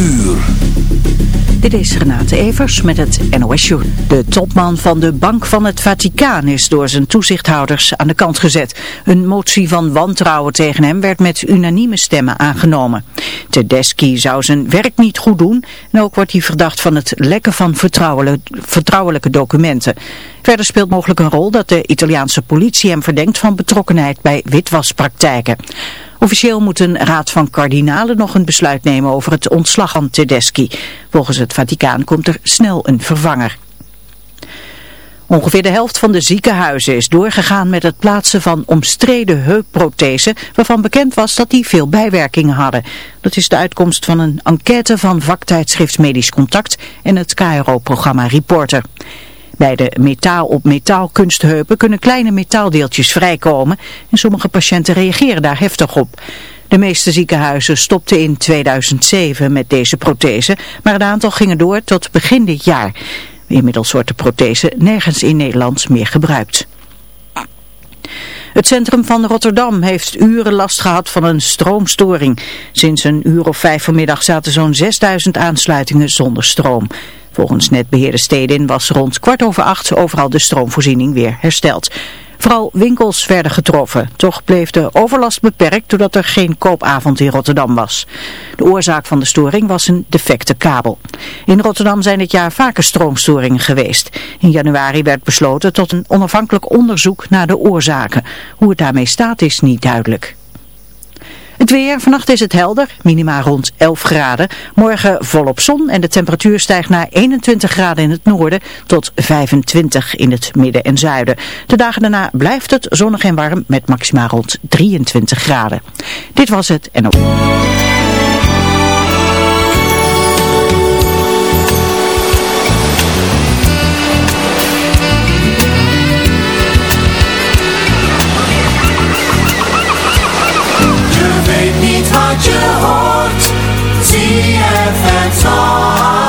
uur. Dit is Renate Evers met het NOS Show. De topman van de Bank van het Vaticaan is door zijn toezichthouders aan de kant gezet. Een motie van wantrouwen tegen hem werd met unanieme stemmen aangenomen. Tedeschi zou zijn werk niet goed doen en ook wordt hij verdacht van het lekken van vertrouwelijke documenten. Verder speelt mogelijk een rol dat de Italiaanse politie hem verdenkt van betrokkenheid bij witwaspraktijken. Officieel moet een raad van kardinalen nog een besluit nemen over het ontslag van Tedeschi. Volgens het Vaticaan komt er snel een vervanger. Ongeveer de helft van de ziekenhuizen is doorgegaan met het plaatsen van omstreden heupprothesen waarvan bekend was dat die veel bijwerkingen hadden. Dat is de uitkomst van een enquête van vaktijdschrift Medisch Contact en het KRO-programma Reporter. Bij de metaal op metaal kunstheupen kunnen kleine metaaldeeltjes vrijkomen en sommige patiënten reageren daar heftig op. De meeste ziekenhuizen stopten in 2007 met deze prothese, maar het aantal ging door tot begin dit jaar. Inmiddels wordt de prothese nergens in Nederland meer gebruikt. Het centrum van Rotterdam heeft uren last gehad van een stroomstoring. Sinds een uur of vijf vanmiddag zaten zo'n 6000 aansluitingen zonder stroom. Volgens netbeheerder Stedin was rond kwart over acht overal de stroomvoorziening weer hersteld. Vooral winkels werden getroffen. Toch bleef de overlast beperkt doordat er geen koopavond in Rotterdam was. De oorzaak van de storing was een defecte kabel. In Rotterdam zijn dit jaar vaker stroomstoringen geweest. In januari werd besloten tot een onafhankelijk onderzoek naar de oorzaken. Hoe het daarmee staat is niet duidelijk. Het weer, vannacht is het helder, minima rond 11 graden. Morgen volop zon en de temperatuur stijgt naar 21 graden in het noorden tot 25 in het midden en zuiden. De dagen daarna blijft het zonnig en warm met maxima rond 23 graden. Dit was het en ook... het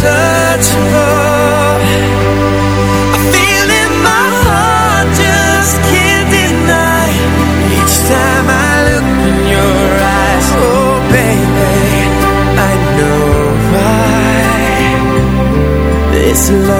searching I feel in my heart just can't deny Each time I look in your eyes Oh baby, I know why This love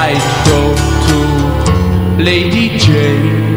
I'd go to Lady Jane.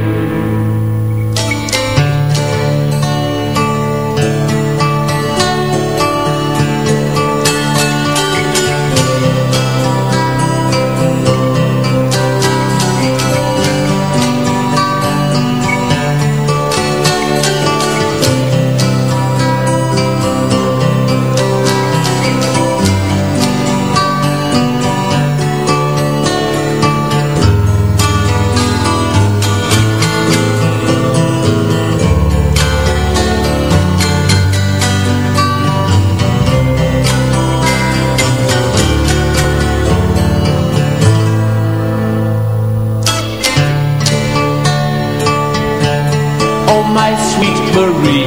delivery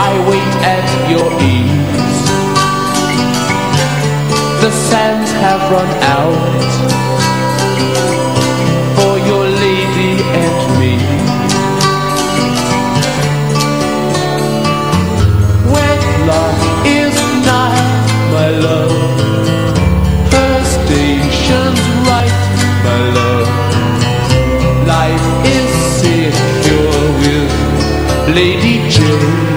I wait at your ease. The sands have run out. you.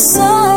And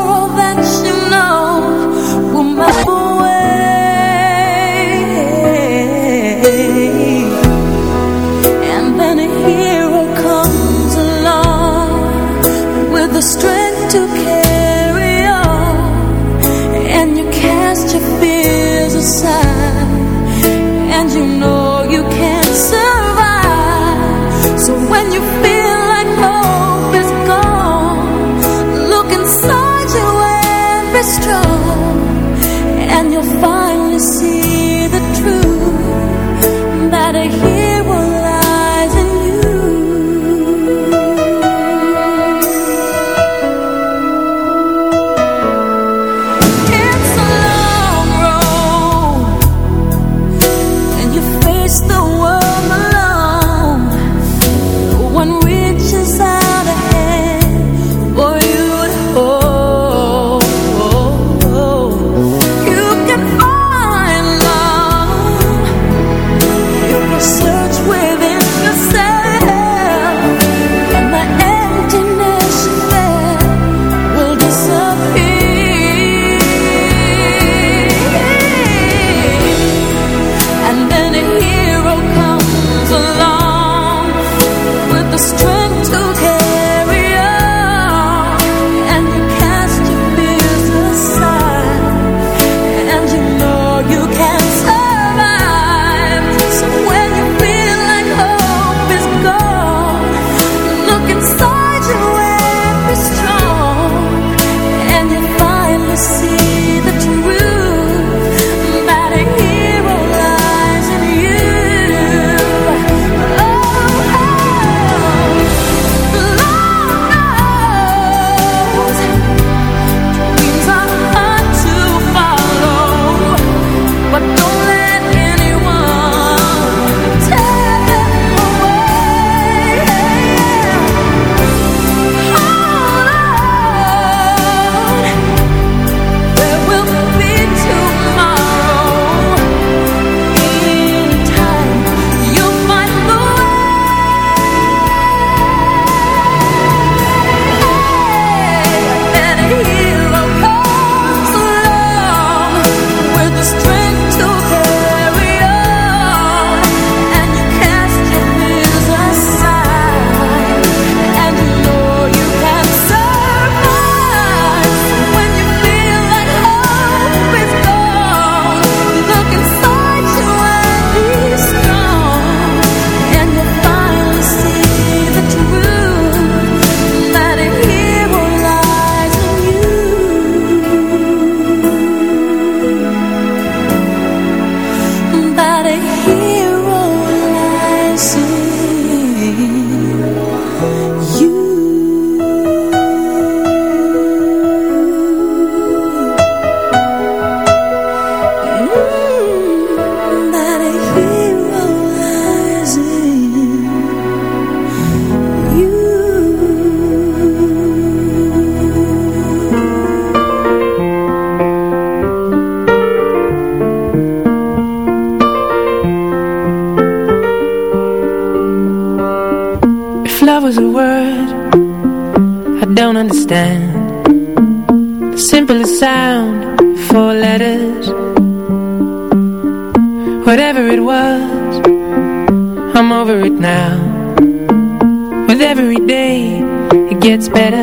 espera.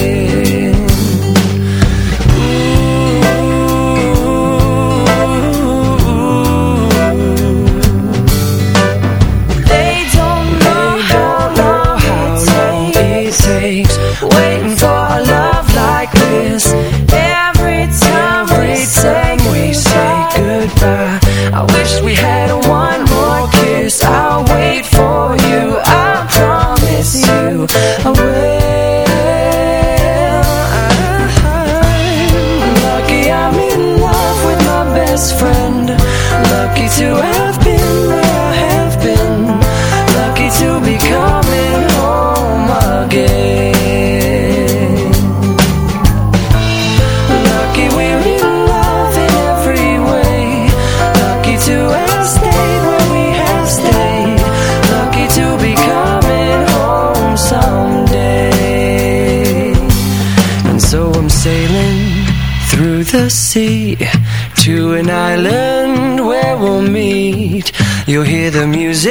the music.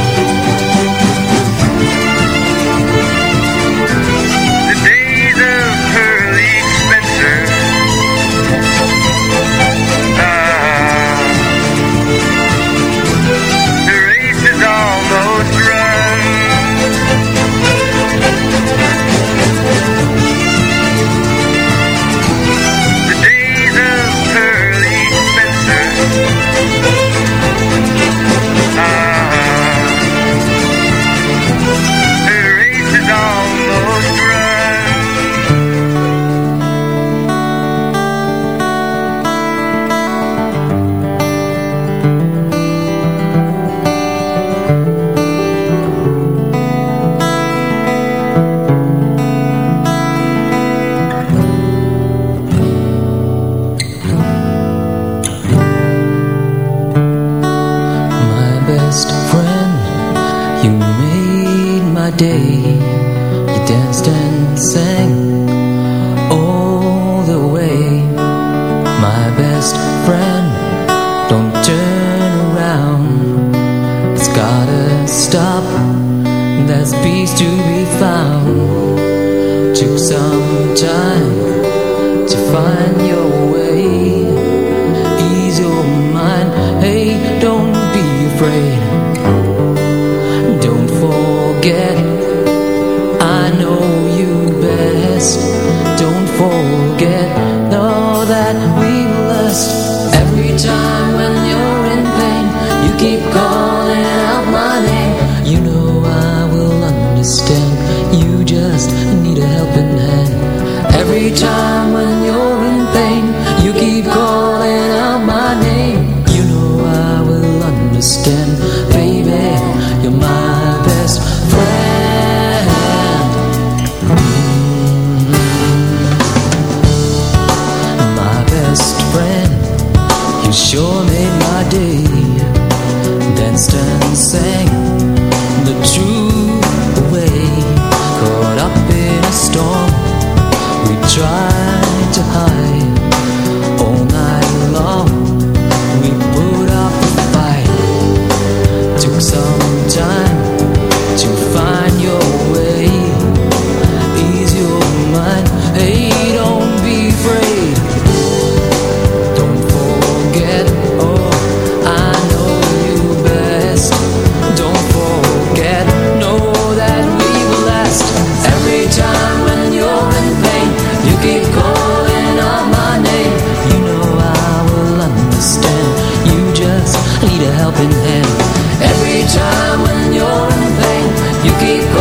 mi.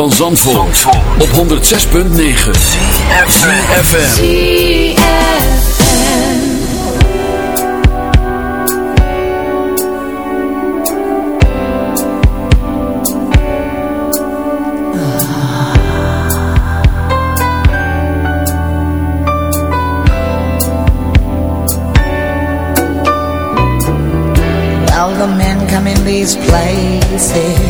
van Zandvoort, op 106.9 CFFM All the men come in these places.